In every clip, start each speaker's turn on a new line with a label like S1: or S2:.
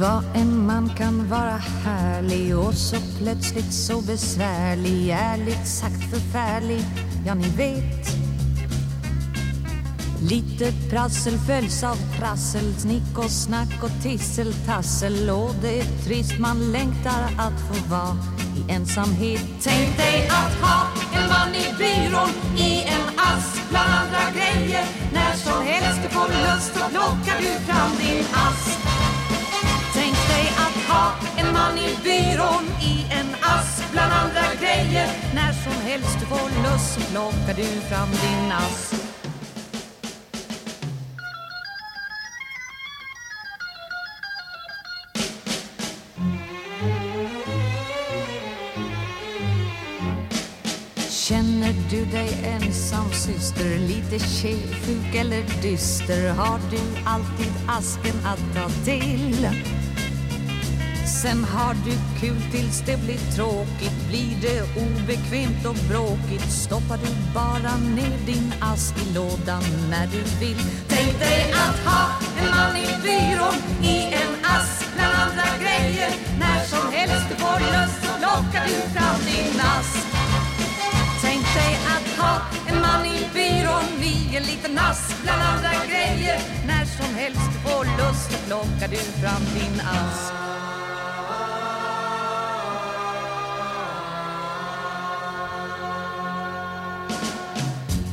S1: Vad en man kan vara härlig och så plötsligt så besvärlig Ärligt sagt förfärlig, ja ni vet. Lite prassel följs av prassel snick och snack och tisseltassel. Och det är trist, man längtar att få vara i ensamhet.
S2: Tänk dig att ha en man i byrån i en ask bland andra grejer. När som helst du får lust så plockar du fram din ask.
S1: Helst du får lust så plockar du fram din ask. Känner du dig ensam syster, lite tjejsjuk eller dyster? Har du alltid asken att ta till? Sen har du kul tills det blir tråkigt. Blir det obekvämt och bråkigt Stoppar du bara ner din ask i lådan när du vill.
S2: Tänk dig att ha en man i byrån i en ask bland andra grejer. När som helst du får lust så plockar du fram din ask.
S1: Tänk dig att ha en man i byrån i en liten ask bland andra grejer. När som helst du får lust så plockar du fram din ask.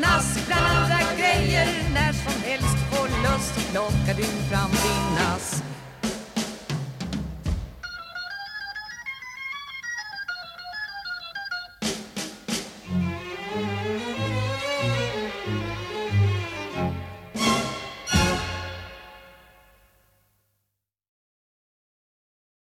S2: en ask bland andra grejer. När som helst du får lust
S1: plockar du fram din ask.